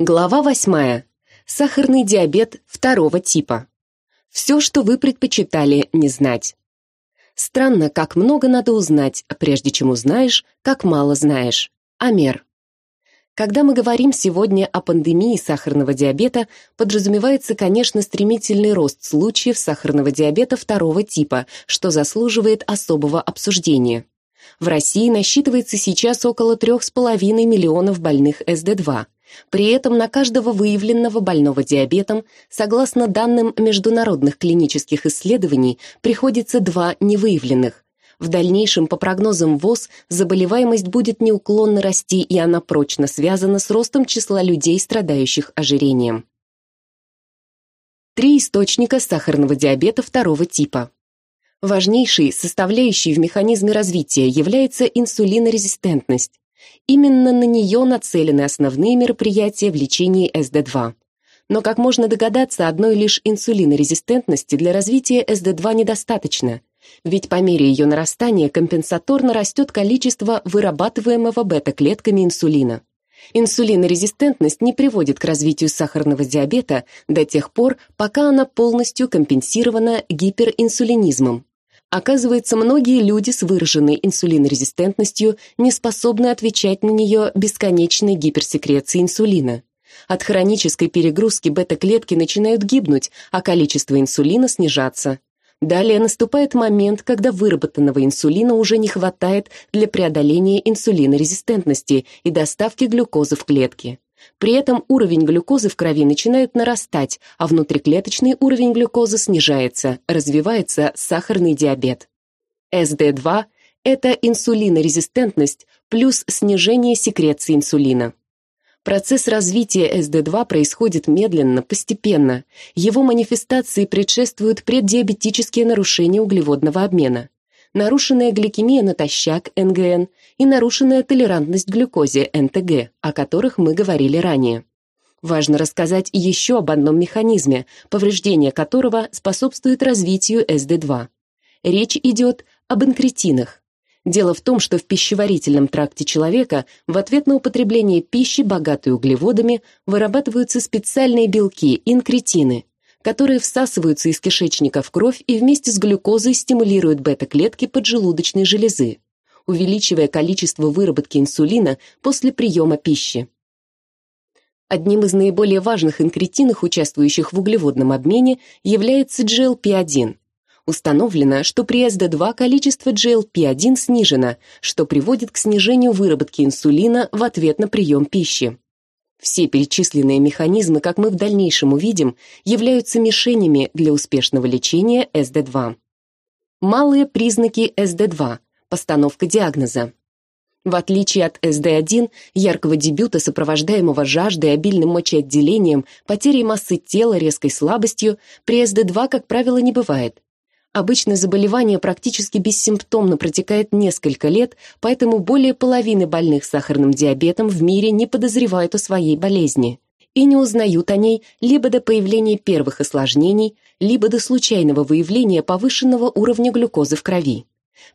Глава восьмая. Сахарный диабет второго типа. Все, что вы предпочитали не знать. Странно, как много надо узнать, прежде чем узнаешь, как мало знаешь. Амер. Когда мы говорим сегодня о пандемии сахарного диабета, подразумевается, конечно, стремительный рост случаев сахарного диабета второго типа, что заслуживает особого обсуждения. В России насчитывается сейчас около 3,5 миллионов больных СД2. При этом на каждого выявленного больного диабетом, согласно данным международных клинических исследований, приходится два невыявленных. В дальнейшем, по прогнозам ВОЗ, заболеваемость будет неуклонно расти, и она прочно связана с ростом числа людей, страдающих ожирением. Три источника сахарного диабета второго типа. Важнейшей составляющей в механизме развития является инсулинорезистентность. Именно на нее нацелены основные мероприятия в лечении СД2. Но, как можно догадаться, одной лишь инсулинорезистентности для развития СД2 недостаточно, ведь по мере ее нарастания компенсаторно растет количество вырабатываемого бета-клетками инсулина. Инсулинорезистентность не приводит к развитию сахарного диабета до тех пор, пока она полностью компенсирована гиперинсулинизмом. Оказывается, многие люди с выраженной инсулинорезистентностью не способны отвечать на нее бесконечной гиперсекрецией инсулина. От хронической перегрузки бета-клетки начинают гибнуть, а количество инсулина снижаться. Далее наступает момент, когда выработанного инсулина уже не хватает для преодоления инсулинорезистентности и доставки глюкозы в клетки. При этом уровень глюкозы в крови начинает нарастать, а внутриклеточный уровень глюкозы снижается, развивается сахарный диабет. СД2 – это инсулинорезистентность плюс снижение секреции инсулина. Процесс развития СД2 происходит медленно, постепенно. Его манифестации предшествуют преддиабетические нарушения углеводного обмена нарушенная гликемия натощак НГН и нарушенная толерантность глюкозе НТГ, о которых мы говорили ранее. Важно рассказать еще об одном механизме, повреждение которого способствует развитию СД2. Речь идет об инкретинах. Дело в том, что в пищеварительном тракте человека в ответ на употребление пищи, богатой углеводами, вырабатываются специальные белки – инкретины, которые всасываются из кишечника в кровь и вместе с глюкозой стимулируют бета-клетки поджелудочной железы, увеличивая количество выработки инсулина после приема пищи. Одним из наиболее важных инкретинов, участвующих в углеводном обмене, является GLP-1. Установлено, что при СД2 количество GLP-1 снижено, что приводит к снижению выработки инсулина в ответ на прием пищи. Все перечисленные механизмы, как мы в дальнейшем увидим, являются мишенями для успешного лечения СД2. Малые признаки СД2. Постановка диагноза. В отличие от СД1, яркого дебюта, сопровождаемого жаждой, обильным мочеотделением, потерей массы тела, резкой слабостью, при СД2, как правило, не бывает. Обычно заболевание практически бессимптомно протекает несколько лет, поэтому более половины больных сахарным диабетом в мире не подозревают о своей болезни и не узнают о ней либо до появления первых осложнений, либо до случайного выявления повышенного уровня глюкозы в крови.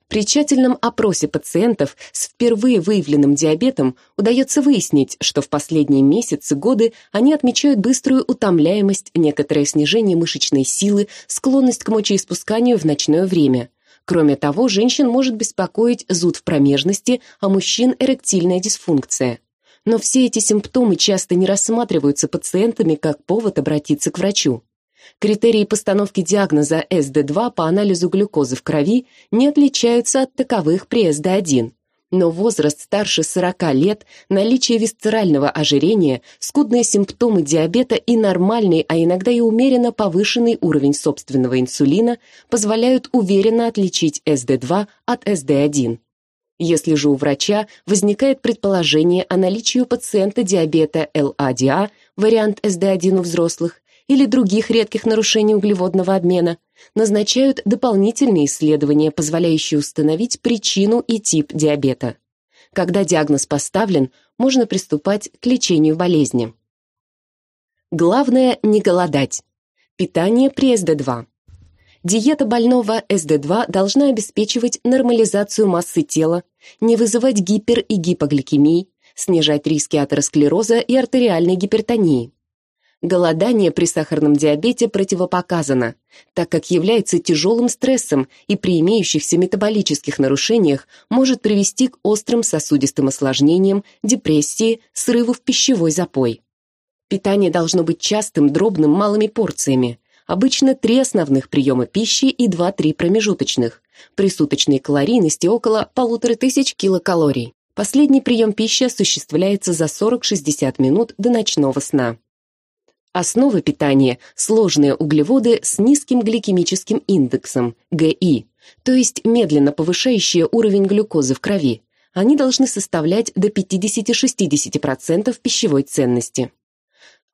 При тщательном опросе пациентов с впервые выявленным диабетом удается выяснить, что в последние месяцы, годы они отмечают быструю утомляемость, некоторое снижение мышечной силы, склонность к мочеиспусканию в ночное время. Кроме того, женщин может беспокоить зуд в промежности, а мужчин – эректильная дисфункция. Но все эти симптомы часто не рассматриваются пациентами как повод обратиться к врачу. Критерии постановки диагноза СД2 по анализу глюкозы в крови не отличаются от таковых при СД1. Но возраст старше 40 лет, наличие висцерального ожирения, скудные симптомы диабета и нормальный, а иногда и умеренно повышенный уровень собственного инсулина позволяют уверенно отличить СД2 от СД1. Если же у врача возникает предположение о наличии у пациента диабета ЛАДА, вариант СД1 у взрослых, или других редких нарушений углеводного обмена, назначают дополнительные исследования, позволяющие установить причину и тип диабета. Когда диагноз поставлен, можно приступать к лечению болезни. Главное – не голодать. Питание при СД2. Диета больного СД2 должна обеспечивать нормализацию массы тела, не вызывать гипер- и гипогликемии, снижать риски атеросклероза и артериальной гипертонии. Голодание при сахарном диабете противопоказано, так как является тяжелым стрессом и при имеющихся метаболических нарушениях может привести к острым сосудистым осложнениям, депрессии, срыву в пищевой запой. Питание должно быть частым, дробным, малыми порциями. Обычно три основных приема пищи и два-три промежуточных. При суточной калорийности около полутора тысяч килокалорий. Последний прием пищи осуществляется за 40-60 минут до ночного сна. Основа питания – сложные углеводы с низким гликемическим индексом, ГИ, то есть медленно повышающие уровень глюкозы в крови. Они должны составлять до 50-60% пищевой ценности.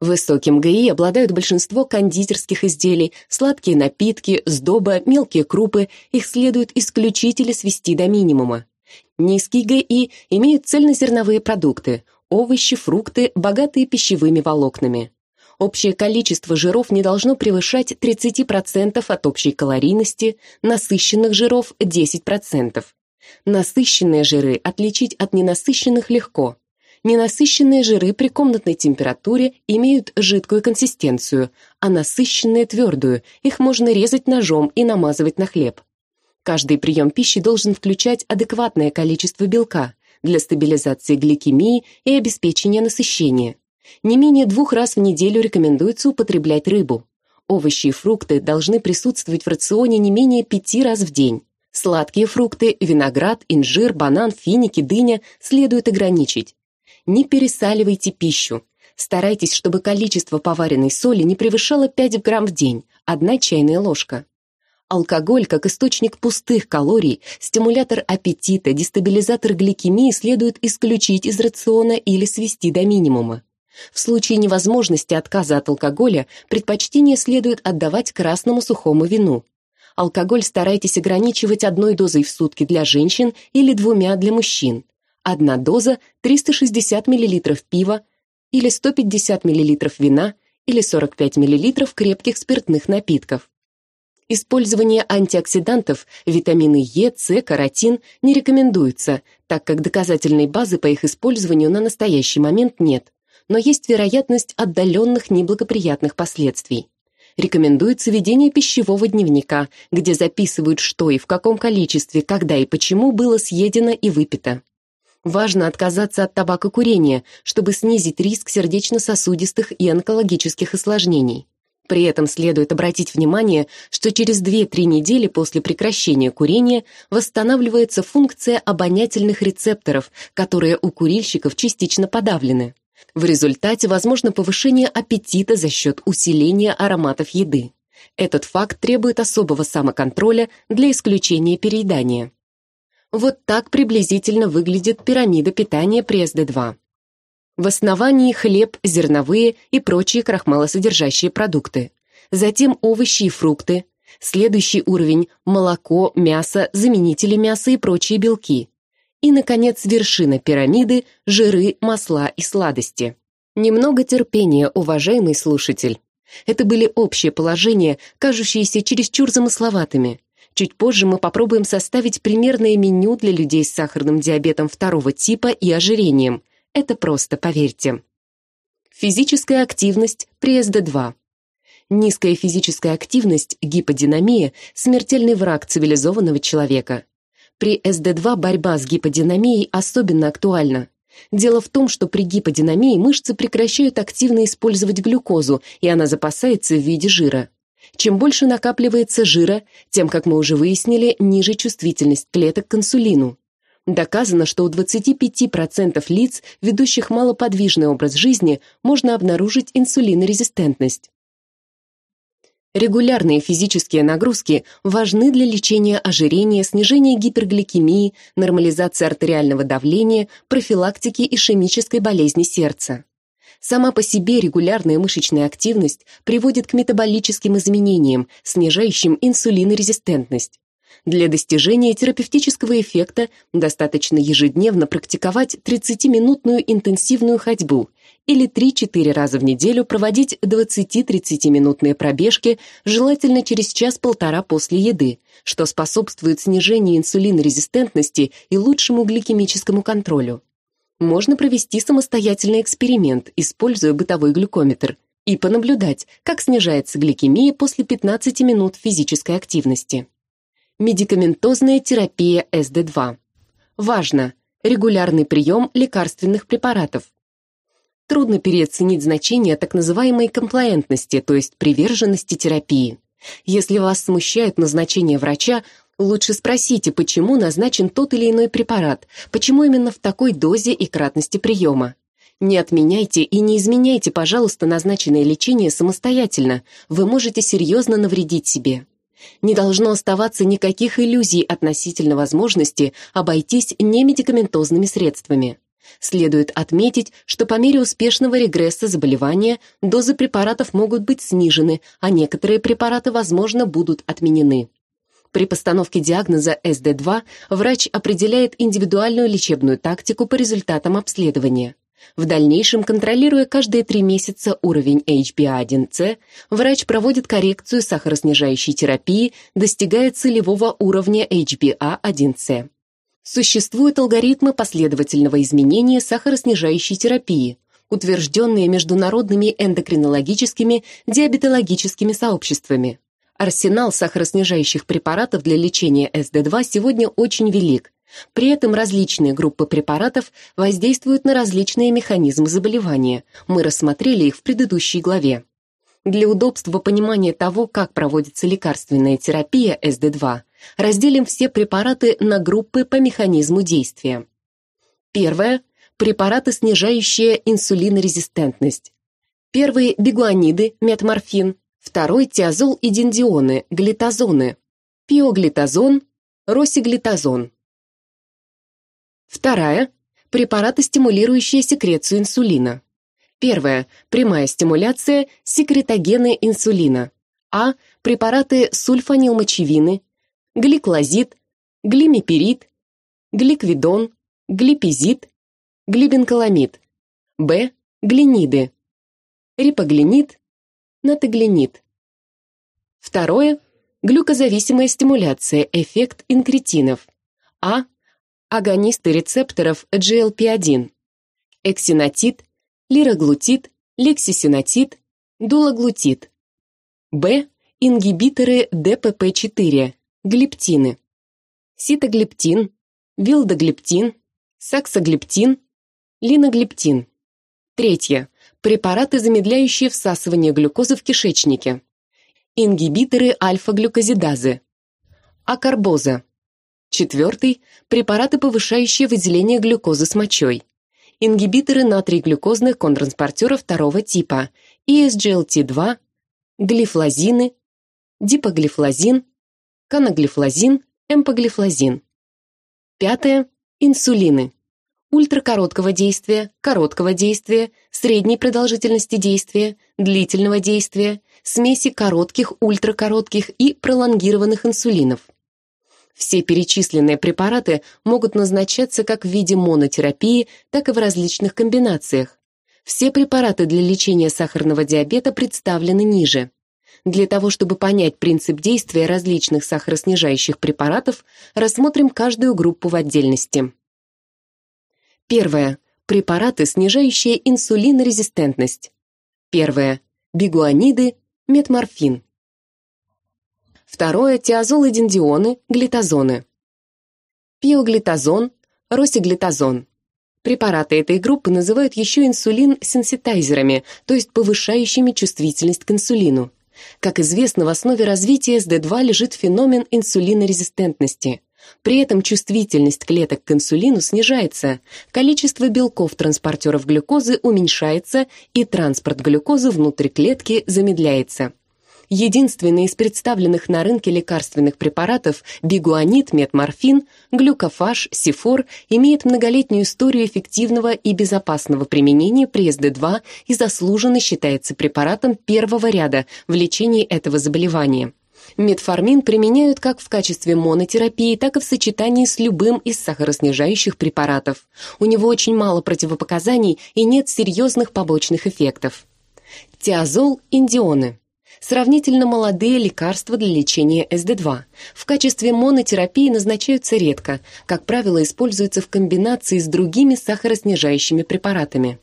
Высоким ГИ обладают большинство кондитерских изделий, сладкие напитки, сдоба, мелкие крупы, их следует исключить или свести до минимума. Низкий ГИ имеют цельнозерновые продукты, овощи, фрукты, богатые пищевыми волокнами. Общее количество жиров не должно превышать 30% от общей калорийности, насыщенных жиров – 10%. Насыщенные жиры отличить от ненасыщенных легко. Ненасыщенные жиры при комнатной температуре имеют жидкую консистенцию, а насыщенные – твердую, их можно резать ножом и намазывать на хлеб. Каждый прием пищи должен включать адекватное количество белка для стабилизации гликемии и обеспечения насыщения. Не менее двух раз в неделю рекомендуется употреблять рыбу. Овощи и фрукты должны присутствовать в рационе не менее пяти раз в день. Сладкие фрукты, виноград, инжир, банан, финики, дыня следует ограничить. Не пересаливайте пищу. Старайтесь, чтобы количество поваренной соли не превышало 5 грамм в день, одна чайная ложка. Алкоголь, как источник пустых калорий, стимулятор аппетита, дестабилизатор гликемии следует исключить из рациона или свести до минимума. В случае невозможности отказа от алкоголя предпочтение следует отдавать красному сухому вину. Алкоголь старайтесь ограничивать одной дозой в сутки для женщин или двумя для мужчин. Одна доза – 360 мл пива или 150 мл вина или 45 мл крепких спиртных напитков. Использование антиоксидантов, витамины Е, С, каротин не рекомендуется, так как доказательной базы по их использованию на настоящий момент нет но есть вероятность отдаленных неблагоприятных последствий. Рекомендуется ведение пищевого дневника, где записывают, что и в каком количестве, когда и почему было съедено и выпито. Важно отказаться от табакокурения, чтобы снизить риск сердечно-сосудистых и онкологических осложнений. При этом следует обратить внимание, что через 2-3 недели после прекращения курения восстанавливается функция обонятельных рецепторов, которые у курильщиков частично подавлены. В результате возможно повышение аппетита за счет усиления ароматов еды. Этот факт требует особого самоконтроля для исключения переедания. Вот так приблизительно выглядит пирамида питания при СД2. В основании хлеб, зерновые и прочие крахмалосодержащие продукты. Затем овощи и фрукты. Следующий уровень – молоко, мясо, заменители мяса и прочие белки. И, наконец, вершина пирамиды – жиры, масла и сладости. Немного терпения, уважаемый слушатель. Это были общие положения, кажущиеся чересчур замысловатыми. Чуть позже мы попробуем составить примерное меню для людей с сахарным диабетом второго типа и ожирением. Это просто, поверьте. Физическая активность при СД2. Низкая физическая активность, гиподинамия – смертельный враг цивилизованного человека. При СД2 борьба с гиподинамией особенно актуальна. Дело в том, что при гиподинамии мышцы прекращают активно использовать глюкозу, и она запасается в виде жира. Чем больше накапливается жира, тем, как мы уже выяснили, ниже чувствительность клеток к инсулину. Доказано, что у 25% лиц, ведущих малоподвижный образ жизни, можно обнаружить инсулинорезистентность. Регулярные физические нагрузки важны для лечения ожирения, снижения гипергликемии, нормализации артериального давления, профилактики ишемической болезни сердца. Сама по себе регулярная мышечная активность приводит к метаболическим изменениям, снижающим инсулинорезистентность. Для достижения терапевтического эффекта достаточно ежедневно практиковать 30-минутную интенсивную ходьбу или 3-4 раза в неделю проводить 20-30-минутные пробежки, желательно через час-полтора после еды, что способствует снижению инсулинорезистентности и лучшему гликемическому контролю. Можно провести самостоятельный эксперимент, используя бытовой глюкометр, и понаблюдать, как снижается гликемия после 15 минут физической активности. Медикаментозная терапия СД2. Важно! Регулярный прием лекарственных препаратов. Трудно переоценить значение так называемой комплаентности, то есть приверженности терапии. Если вас смущает назначение врача, лучше спросите, почему назначен тот или иной препарат, почему именно в такой дозе и кратности приема. Не отменяйте и не изменяйте, пожалуйста, назначенное лечение самостоятельно, вы можете серьезно навредить себе. Не должно оставаться никаких иллюзий относительно возможности обойтись немедикаментозными средствами. Следует отметить, что по мере успешного регресса заболевания дозы препаратов могут быть снижены, а некоторые препараты, возможно, будут отменены. При постановке диагноза СД2 врач определяет индивидуальную лечебную тактику по результатам обследования. В дальнейшем, контролируя каждые три месяца уровень HbA1c, врач проводит коррекцию сахароснижающей терапии, достигая целевого уровня HbA1c. Существуют алгоритмы последовательного изменения сахароснижающей терапии, утвержденные международными эндокринологическими диабетологическими сообществами. Арсенал сахароснижающих препаратов для лечения СД2 сегодня очень велик, при этом различные группы препаратов воздействуют на различные механизмы заболевания. Мы рассмотрели их в предыдущей главе. Для удобства понимания того, как проводится лекарственная терапия СД2, разделим все препараты на группы по механизму действия. Первое – препараты, снижающие инсулинорезистентность. Первый – бигуаниды, метморфин. Второй – тиазол и диндионы, глитазоны. Пиоглитазон, росиглитазон. Вторая – препараты, стимулирующие секрецию инсулина. Первая – прямая стимуляция секретогены инсулина. А – препараты сульфанилмочевины, гликлозид, глимеперид, гликвидон, глипизид, глибенколамид. Б – глиниды, рипоглинид, натоглинид. Второе – глюкозависимая стимуляция, эффект инкретинов. А – агонисты рецепторов GLP-1, эксинатид, лироглутид, лексисинатид, дулаглутид. Б. Ингибиторы ДПП-4, глиптины. Ситоглиптин, вилдоглиптин, саксоглиптин, линоглиптин. Третье. Препараты, замедляющие всасывание глюкозы в кишечнике. Ингибиторы альфа-глюкозидазы. Акарбоза. Четвертый – препараты, повышающие выделение глюкозы с мочой. Ингибиторы натрий-глюкозных контранспортеров второго типа, ESGLT2, глифлозины, дипоглифлозин, каноглифлозин, эмпоглифлозин. Пятое – инсулины. Ультракороткого действия, короткого действия, средней продолжительности действия, длительного действия, смеси коротких, ультракоротких и пролонгированных инсулинов. Все перечисленные препараты могут назначаться как в виде монотерапии, так и в различных комбинациях. Все препараты для лечения сахарного диабета представлены ниже. Для того, чтобы понять принцип действия различных сахароснижающих препаратов, рассмотрим каждую группу в отдельности. Первое. Препараты, снижающие инсулинорезистентность. Первое. Бигуаниды, метморфин. Второе – тиазолы диндионы, глитазоны. Пиоглитазон, росиглитазон. Препараты этой группы называют еще инсулин-сенситайзерами, то есть повышающими чувствительность к инсулину. Как известно, в основе развития СД2 лежит феномен инсулинорезистентности. При этом чувствительность клеток к инсулину снижается, количество белков-транспортеров глюкозы уменьшается и транспорт глюкозы внутрь клетки замедляется. Единственный из представленных на рынке лекарственных препаратов бигуанид, метморфин, глюкофаж, сифор имеет многолетнюю историю эффективного и безопасного применения при СД2 и заслуженно считается препаратом первого ряда в лечении этого заболевания. Метформин применяют как в качестве монотерапии, так и в сочетании с любым из сахароснижающих препаратов. У него очень мало противопоказаний и нет серьезных побочных эффектов. Тиазол, индионы. Сравнительно молодые лекарства для лечения СД2. В качестве монотерапии назначаются редко, как правило, используются в комбинации с другими сахароснижающими препаратами.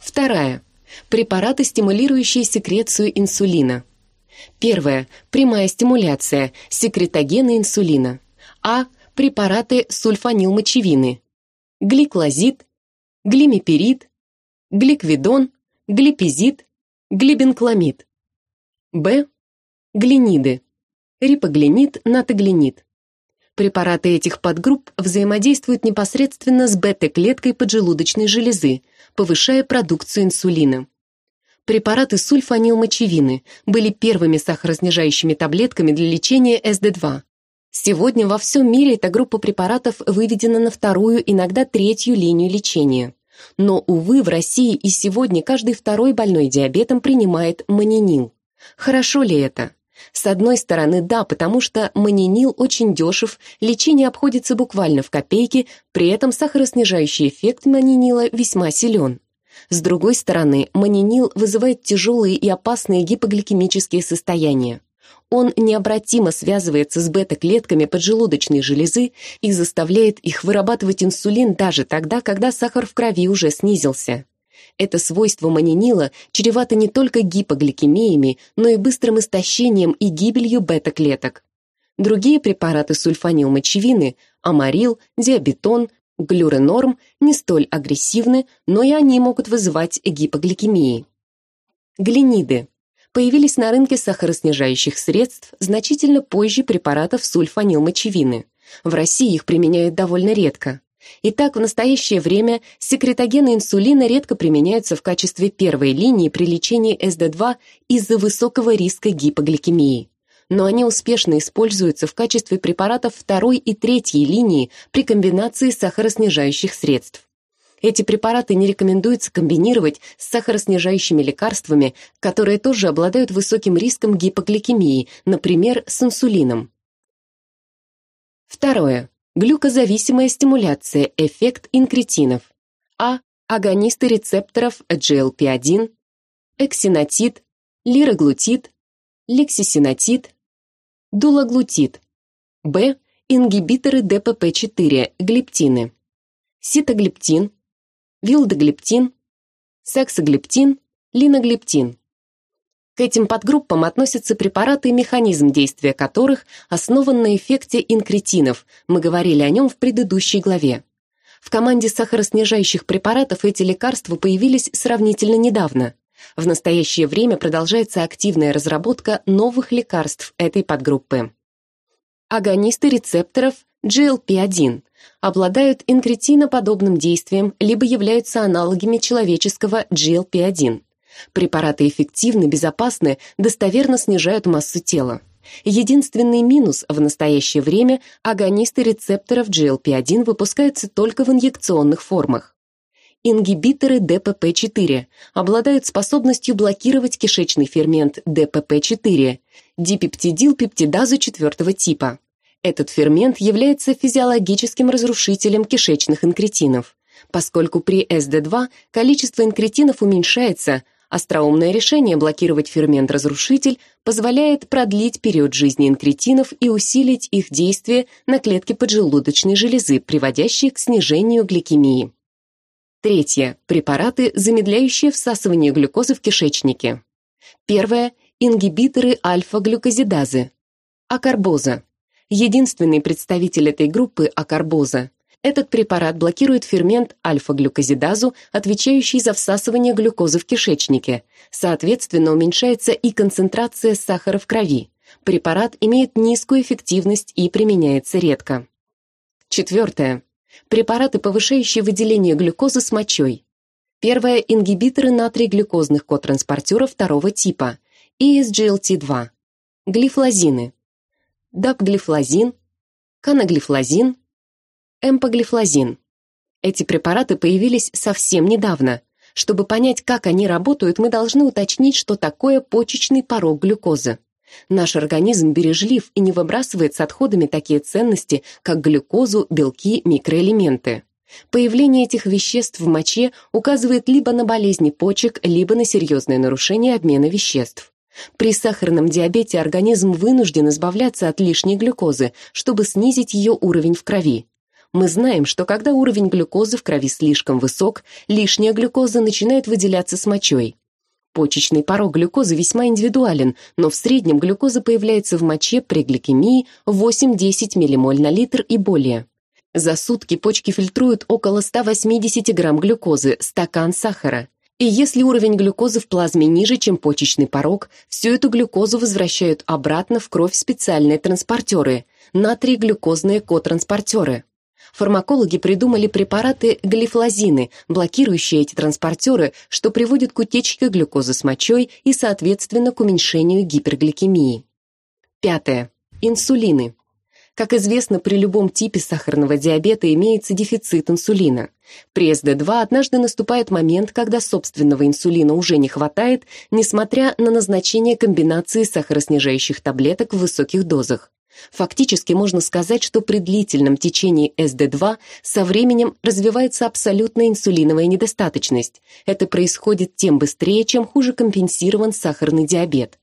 Вторая. Препараты, стимулирующие секрецию инсулина. Первое. Прямая стимуляция, секретогены инсулина. А. Препараты сульфанилмочевины. Гликлозид, глимеперид, гликвидон, глипизид, глибенкламид. Б. Глиниды. Рипоглинид, натоглинид. Препараты этих подгрупп взаимодействуют непосредственно с бета-клеткой поджелудочной железы, повышая продукцию инсулина. Препараты сульфанилмочевины были первыми сахароснижающими таблетками для лечения СД2. Сегодня во всем мире эта группа препаратов выведена на вторую, иногда третью линию лечения. Но, увы, в России и сегодня каждый второй больной диабетом принимает манинил. Хорошо ли это? С одной стороны, да, потому что манинил очень дешев, лечение обходится буквально в копейки, при этом сахароснижающий эффект манинила весьма силен. С другой стороны, манинил вызывает тяжелые и опасные гипогликемические состояния. Он необратимо связывается с бета-клетками поджелудочной железы и заставляет их вырабатывать инсулин даже тогда, когда сахар в крови уже снизился. Это свойство манинила чревато не только гипогликемиями, но и быстрым истощением и гибелью бета-клеток. Другие препараты сульфанилмочевины – амарил, диабетон, глюренорм – не столь агрессивны, но и они могут вызывать гипогликемии. Глиниды появились на рынке сахароснижающих средств значительно позже препаратов сульфанилмочевины. В России их применяют довольно редко. Итак, в настоящее время секретогены инсулина редко применяются в качестве первой линии при лечении СД2 из-за высокого риска гипогликемии. Но они успешно используются в качестве препаратов второй и третьей линии при комбинации сахароснижающих средств. Эти препараты не рекомендуется комбинировать с сахароснижающими лекарствами, которые тоже обладают высоким риском гипогликемии, например, с инсулином. Второе. Глюкозависимая стимуляция, эффект инкретинов. А. Агонисты рецепторов GLP-1, эксинатид, лироглутид, лексисинатид, дулаглутид. Б. Ингибиторы ДПП-4, глиптины. Ситоглиптин, вилдоглиптин, сексоглиптин, линоглиптин. К этим подгруппам относятся препараты, механизм действия которых основан на эффекте инкретинов, мы говорили о нем в предыдущей главе. В команде сахароснижающих препаратов эти лекарства появились сравнительно недавно. В настоящее время продолжается активная разработка новых лекарств этой подгруппы. Агонисты рецепторов GLP-1 обладают инкретиноподобным действием либо являются аналогами человеческого GLP-1. Препараты эффективны, безопасны, достоверно снижают массу тела. Единственный минус в настоящее время – агонисты рецепторов GLP-1 выпускаются только в инъекционных формах. Ингибиторы ДПП-4 обладают способностью блокировать кишечный фермент ДПП-4, дипептидилпептидазу четвертого типа. Этот фермент является физиологическим разрушителем кишечных инкретинов. Поскольку при СД2 количество инкретинов уменьшается, остроумное решение блокировать фермент-разрушитель позволяет продлить период жизни инкретинов и усилить их действие на клетки поджелудочной железы, приводящие к снижению гликемии. Третье. Препараты, замедляющие всасывание глюкозы в кишечнике. Первое. Ингибиторы альфа-глюкозидазы. Акарбоза. Единственный представитель этой группы – акарбоза. Этот препарат блокирует фермент альфа-глюкозидазу, отвечающий за всасывание глюкозы в кишечнике. Соответственно, уменьшается и концентрация сахара в крови. Препарат имеет низкую эффективность и применяется редко. Четвертое. Препараты, повышающие выделение глюкозы с мочой. Первое – ингибиторы натрий-глюкозных котранспортеров второго типа, ESGLT2. Глифлозины дапглифлозин, канаглифлозин, эмпоглифлозин. Эти препараты появились совсем недавно. Чтобы понять, как они работают, мы должны уточнить, что такое почечный порог глюкозы. Наш организм бережлив и не выбрасывает с отходами такие ценности, как глюкозу, белки, микроэлементы. Появление этих веществ в моче указывает либо на болезни почек, либо на серьезное нарушение обмена веществ. При сахарном диабете организм вынужден избавляться от лишней глюкозы, чтобы снизить ее уровень в крови. Мы знаем, что когда уровень глюкозы в крови слишком высок, лишняя глюкоза начинает выделяться с мочой. Почечный порог глюкозы весьма индивидуален, но в среднем глюкоза появляется в моче при гликемии 8-10 ммоль на литр и более. За сутки почки фильтруют около 180 грамм глюкозы, стакан сахара. И если уровень глюкозы в плазме ниже, чем почечный порог, всю эту глюкозу возвращают обратно в кровь специальные транспортеры – натрий-глюкозные котранспортеры. Фармакологи придумали препараты глифлозины, блокирующие эти транспортеры, что приводит к утечке глюкозы с мочой и, соответственно, к уменьшению гипергликемии. Пятое. Инсулины. Как известно, при любом типе сахарного диабета имеется дефицит инсулина. При СД2 однажды наступает момент, когда собственного инсулина уже не хватает, несмотря на назначение комбинации сахароснижающих таблеток в высоких дозах. Фактически можно сказать, что при длительном течении СД2 со временем развивается абсолютная инсулиновая недостаточность. Это происходит тем быстрее, чем хуже компенсирован сахарный диабет.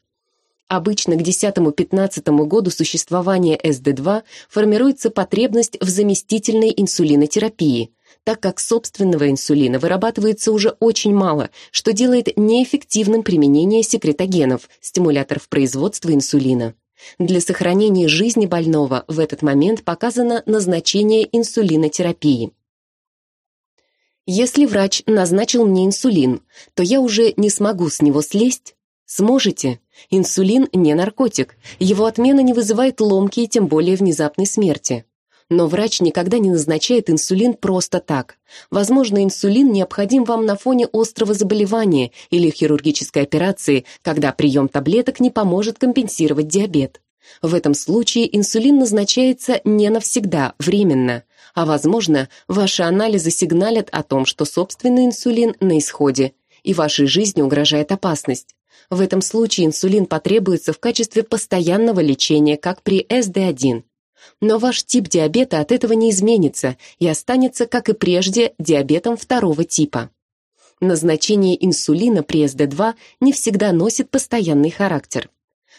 Обычно к 10-15 году существования СД2 формируется потребность в заместительной инсулинотерапии, так как собственного инсулина вырабатывается уже очень мало, что делает неэффективным применение секретогенов, стимуляторов производства инсулина. Для сохранения жизни больного в этот момент показано назначение инсулинотерапии. Если врач назначил мне инсулин, то я уже не смогу с него слезть? Сможете? Инсулин не наркотик, его отмена не вызывает ломки и тем более внезапной смерти. Но врач никогда не назначает инсулин просто так. Возможно, инсулин необходим вам на фоне острого заболевания или хирургической операции, когда прием таблеток не поможет компенсировать диабет. В этом случае инсулин назначается не навсегда, временно, а, возможно, ваши анализы сигналят о том, что собственный инсулин на исходе, и вашей жизни угрожает опасность. В этом случае инсулин потребуется в качестве постоянного лечения, как при СД1. Но ваш тип диабета от этого не изменится и останется, как и прежде, диабетом второго типа. Назначение инсулина при СД2 не всегда носит постоянный характер.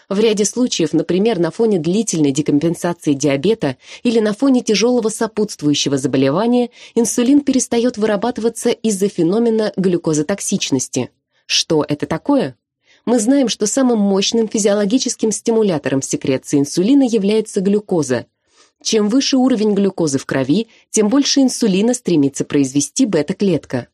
В ряде случаев, например, на фоне длительной декомпенсации диабета или на фоне тяжелого сопутствующего заболевания, инсулин перестает вырабатываться из-за феномена глюкозотоксичности. Что это такое? Мы знаем, что самым мощным физиологическим стимулятором секреции инсулина является глюкоза – чем выше уровень глюкозы в крови, тем больше инсулина стремится произвести бета-клетка.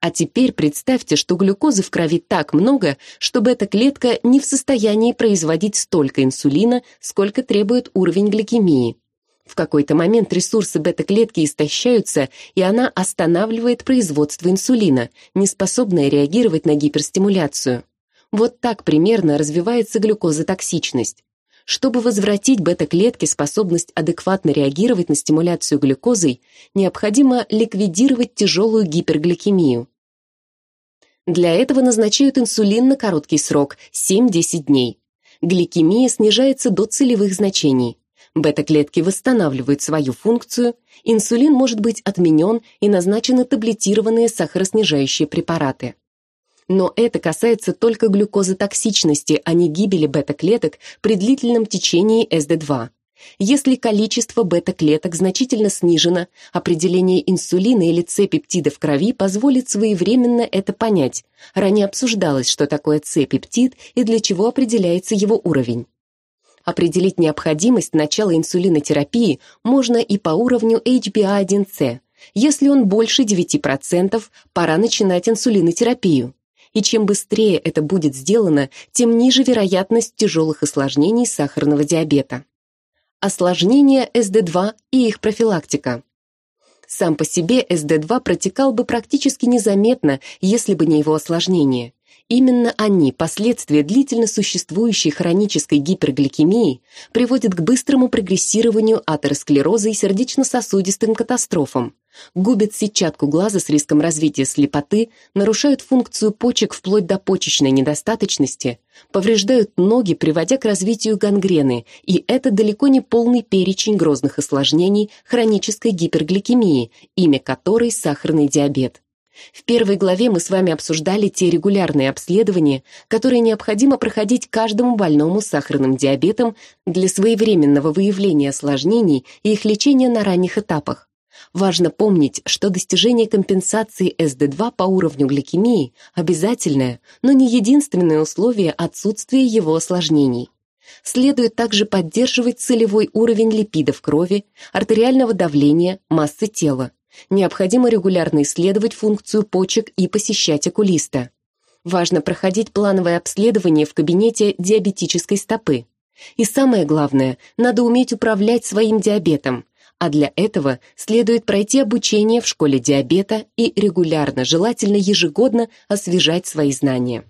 А теперь представьте, что глюкозы в крови так много, что бета-клетка не в состоянии производить столько инсулина, сколько требует уровень гликемии. В какой-то момент ресурсы бета-клетки истощаются, и она останавливает производство инсулина, не способная реагировать на гиперстимуляцию. Вот так примерно развивается глюкозотоксичность. Чтобы возвратить бета-клетке способность адекватно реагировать на стимуляцию глюкозой, необходимо ликвидировать тяжелую гипергликемию. Для этого назначают инсулин на короткий срок – 7-10 дней. Гликемия снижается до целевых значений. Бета-клетки восстанавливают свою функцию, инсулин может быть отменен и назначены таблетированные сахароснижающие препараты. Но это касается только глюкозотоксичности, а не гибели бета-клеток при длительном течении СД2. Если количество бета-клеток значительно снижено, определение инсулина или С-пептида в крови позволит своевременно это понять. Ранее обсуждалось, что такое С-пептид и для чего определяется его уровень. Определить необходимость начала инсулинотерапии можно и по уровню HbA1c. Если он больше 9%, пора начинать инсулинотерапию и чем быстрее это будет сделано, тем ниже вероятность тяжелых осложнений сахарного диабета. Осложнения СД2 и их профилактика. Сам по себе СД2 протекал бы практически незаметно, если бы не его осложнения. Именно они, последствия длительно существующей хронической гипергликемии, приводят к быстрому прогрессированию атеросклероза и сердечно-сосудистым катастрофам, губят сетчатку глаза с риском развития слепоты, нарушают функцию почек вплоть до почечной недостаточности, повреждают ноги, приводя к развитию гангрены, и это далеко не полный перечень грозных осложнений хронической гипергликемии, имя которой сахарный диабет. В первой главе мы с вами обсуждали те регулярные обследования, которые необходимо проходить каждому больному с сахарным диабетом для своевременного выявления осложнений и их лечения на ранних этапах. Важно помнить, что достижение компенсации СД2 по уровню гликемии – обязательное, но не единственное условие отсутствия его осложнений. Следует также поддерживать целевой уровень липидов крови, артериального давления, массы тела. Необходимо регулярно исследовать функцию почек и посещать окулиста. Важно проходить плановое обследование в кабинете диабетической стопы. И самое главное, надо уметь управлять своим диабетом, а для этого следует пройти обучение в школе диабета и регулярно, желательно ежегодно, освежать свои знания.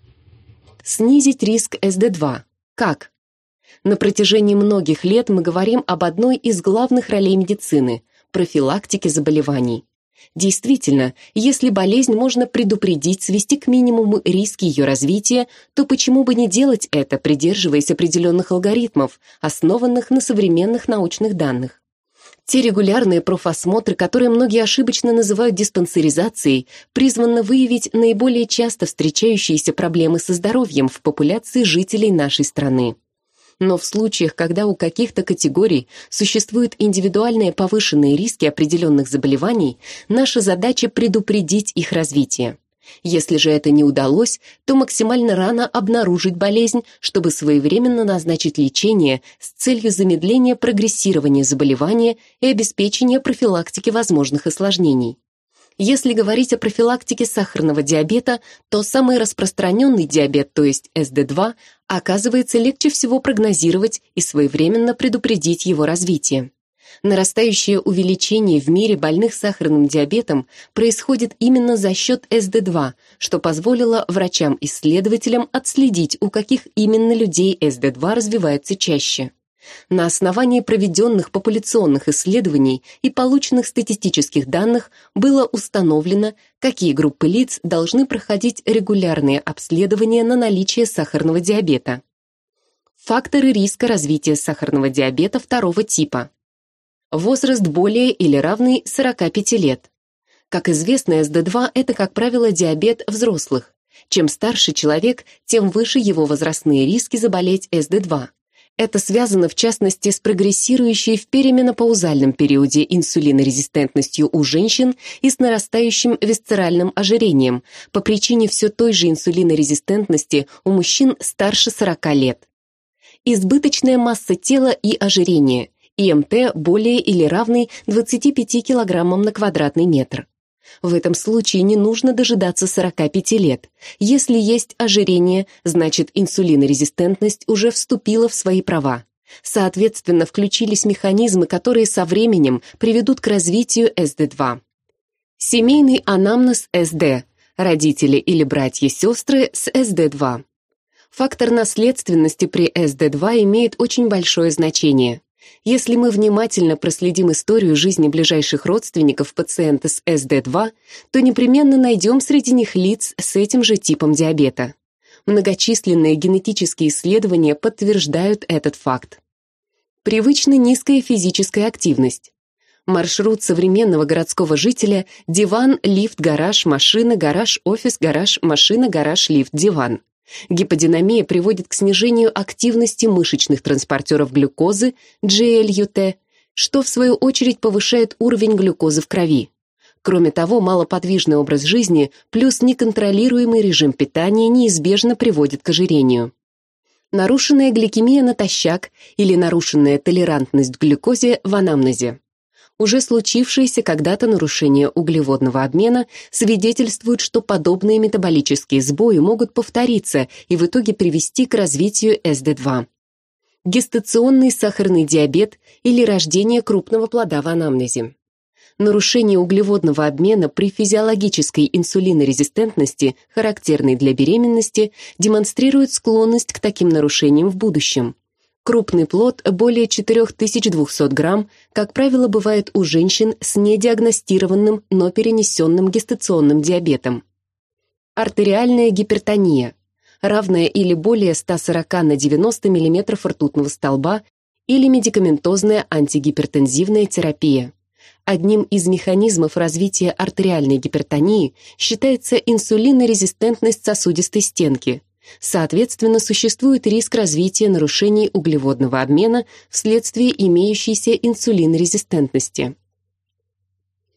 Снизить риск СД2. Как? На протяжении многих лет мы говорим об одной из главных ролей медицины – профилактике заболеваний. Действительно, если болезнь можно предупредить, свести к минимуму риски ее развития, то почему бы не делать это, придерживаясь определенных алгоритмов, основанных на современных научных данных? Те регулярные профосмотры, которые многие ошибочно называют диспансеризацией, призваны выявить наиболее часто встречающиеся проблемы со здоровьем в популяции жителей нашей страны. Но в случаях, когда у каких-то категорий существуют индивидуальные повышенные риски определенных заболеваний, наша задача предупредить их развитие. Если же это не удалось, то максимально рано обнаружить болезнь, чтобы своевременно назначить лечение с целью замедления прогрессирования заболевания и обеспечения профилактики возможных осложнений. Если говорить о профилактике сахарного диабета, то самый распространенный диабет, то есть СД2, оказывается легче всего прогнозировать и своевременно предупредить его развитие. Нарастающее увеличение в мире больных сахарным диабетом происходит именно за счет СД2, что позволило врачам-исследователям отследить, у каких именно людей СД2 развивается чаще. На основании проведенных популяционных исследований и полученных статистических данных было установлено, какие группы лиц должны проходить регулярные обследования на наличие сахарного диабета. Факторы риска развития сахарного диабета второго типа. Возраст более или равный 45 лет. Как известно, СД2 – это, как правило, диабет взрослых. Чем старше человек, тем выше его возрастные риски заболеть СД2. Это связано в частности с прогрессирующей в перименопаузальном периоде инсулинорезистентностью у женщин и с нарастающим висцеральным ожирением по причине все той же инсулинорезистентности у мужчин старше 40 лет. Избыточная масса тела и ожирение, ИМТ более или равный 25 кг на квадратный метр. В этом случае не нужно дожидаться 45 лет. Если есть ожирение, значит инсулинорезистентность уже вступила в свои права. Соответственно, включились механизмы, которые со временем приведут к развитию СД2. Семейный анамнез СД. Родители или братья-сестры с СД2. Фактор наследственности при СД2 имеет очень большое значение. Если мы внимательно проследим историю жизни ближайших родственников пациента с СД2, то непременно найдем среди них лиц с этим же типом диабета. Многочисленные генетические исследования подтверждают этот факт. Привычно низкая физическая активность. Маршрут современного городского жителя – диван, лифт, гараж, машина, гараж, офис, гараж, машина, гараж, лифт, диван. Гиподинамия приводит к снижению активности мышечных транспортеров глюкозы, GLUT, что в свою очередь повышает уровень глюкозы в крови. Кроме того, малоподвижный образ жизни плюс неконтролируемый режим питания неизбежно приводит к ожирению. Нарушенная гликемия натощак или нарушенная толерантность к глюкозе в анамнезе. Уже случившиеся когда-то нарушения углеводного обмена свидетельствуют, что подобные метаболические сбои могут повториться и в итоге привести к развитию СД2. Гестационный сахарный диабет или рождение крупного плода в анамнезе. Нарушение углеводного обмена при физиологической инсулинорезистентности, характерной для беременности, демонстрирует склонность к таким нарушениям в будущем. Крупный плод более 4200 грамм, как правило, бывает у женщин с недиагностированным, но перенесенным гестационным диабетом. Артериальная гипертония, равная или более 140 на 90 мм ртутного столба или медикаментозная антигипертензивная терапия. Одним из механизмов развития артериальной гипертонии считается инсулинорезистентность сосудистой стенки. Соответственно, существует риск развития нарушений углеводного обмена вследствие имеющейся инсулинорезистентности.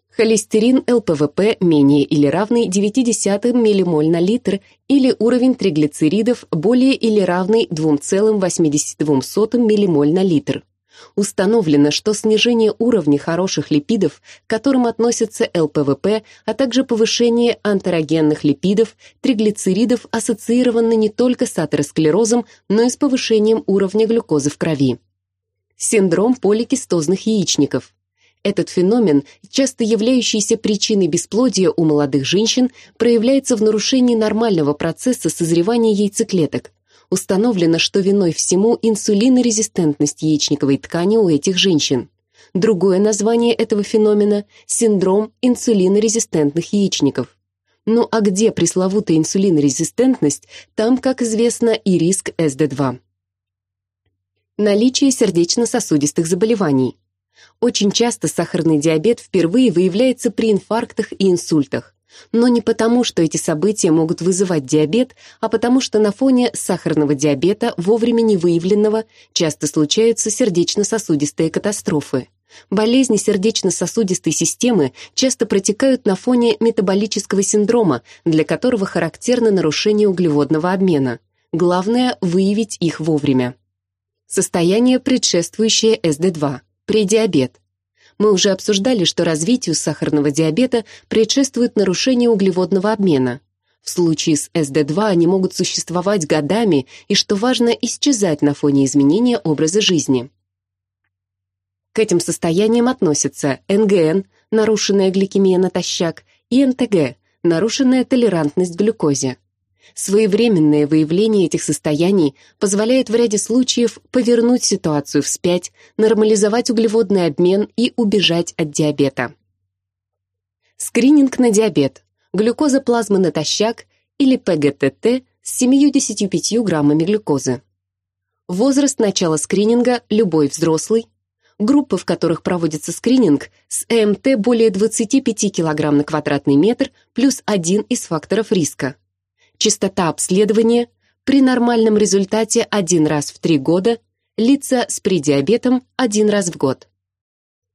Холестерин ЛПВП менее или равный 0,9 ммоль на литр или уровень триглицеридов более или равный 2,82 ммоль на литр. Установлено, что снижение уровня хороших липидов, к которым относятся ЛПВП, а также повышение антерогенных липидов, триглицеридов ассоциированы не только с атеросклерозом, но и с повышением уровня глюкозы в крови. Синдром поликистозных яичников. Этот феномен, часто являющийся причиной бесплодия у молодых женщин, проявляется в нарушении нормального процесса созревания яйцеклеток. Установлено, что виной всему инсулинорезистентность яичниковой ткани у этих женщин. Другое название этого феномена – синдром инсулинорезистентных яичников. Ну а где пресловутая инсулинорезистентность, там, как известно, и риск СД2. Наличие сердечно-сосудистых заболеваний. Очень часто сахарный диабет впервые выявляется при инфарктах и инсультах. Но не потому, что эти события могут вызывать диабет, а потому что на фоне сахарного диабета, вовремя не выявленного, часто случаются сердечно-сосудистые катастрофы. Болезни сердечно-сосудистой системы часто протекают на фоне метаболического синдрома, для которого характерно нарушение углеводного обмена. Главное – выявить их вовремя. Состояние, предшествующее СД2, предиабет, мы уже обсуждали, что развитию сахарного диабета предшествует нарушение углеводного обмена. В случае с СД2 они могут существовать годами и, что важно, исчезать на фоне изменения образа жизни. К этим состояниям относятся НГН, нарушенная гликемия натощак, и НТГ, нарушенная толерантность к глюкозе. Своевременное выявление этих состояний позволяет в ряде случаев повернуть ситуацию вспять, нормализовать углеводный обмен и убежать от диабета. Скрининг на диабет, глюкоза плазмы натощак или ПГТТ с 75 граммами глюкозы. Возраст начала скрининга – любой взрослый. Группы, в которых проводится скрининг, с ЭМТ более 25 кг на квадратный метр плюс один из факторов риска – частота обследования при нормальном результате один раз в три года, лица с предиабетом один раз в год.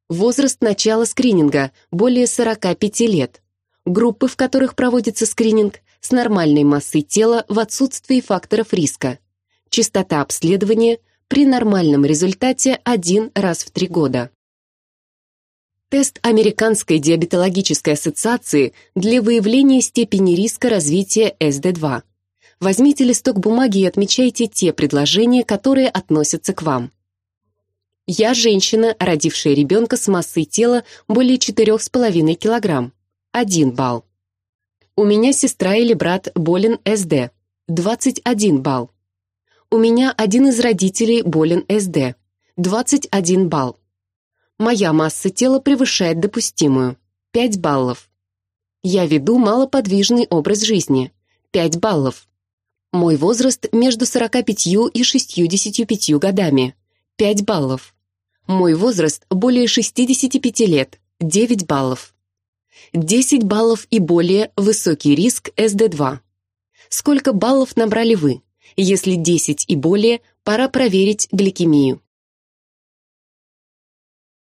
Возраст начала скрининга более 45 лет. Группы, в которых проводится скрининг, с нормальной массой тела в отсутствии факторов риска. Частота обследования при нормальном результате один раз в три года. Тест Американской диабетологической ассоциации для выявления степени риска развития СД2. Возьмите листок бумаги и отмечайте те предложения, которые относятся к вам. Я женщина, родившая ребенка с массой тела более 4,5 кг. 1 балл. У меня сестра или брат болен СД. 21 балл. У меня один из родителей болен СД. 21 балл. Моя масса тела превышает допустимую. 5 баллов. Я веду малоподвижный образ жизни. 5 баллов. Мой возраст между 45 и 65 годами. 5 баллов. Мой возраст более 65 лет. 9 баллов. 10 баллов и более высокий риск СД2. Сколько баллов набрали вы? Если 10 и более, пора проверить гликемию.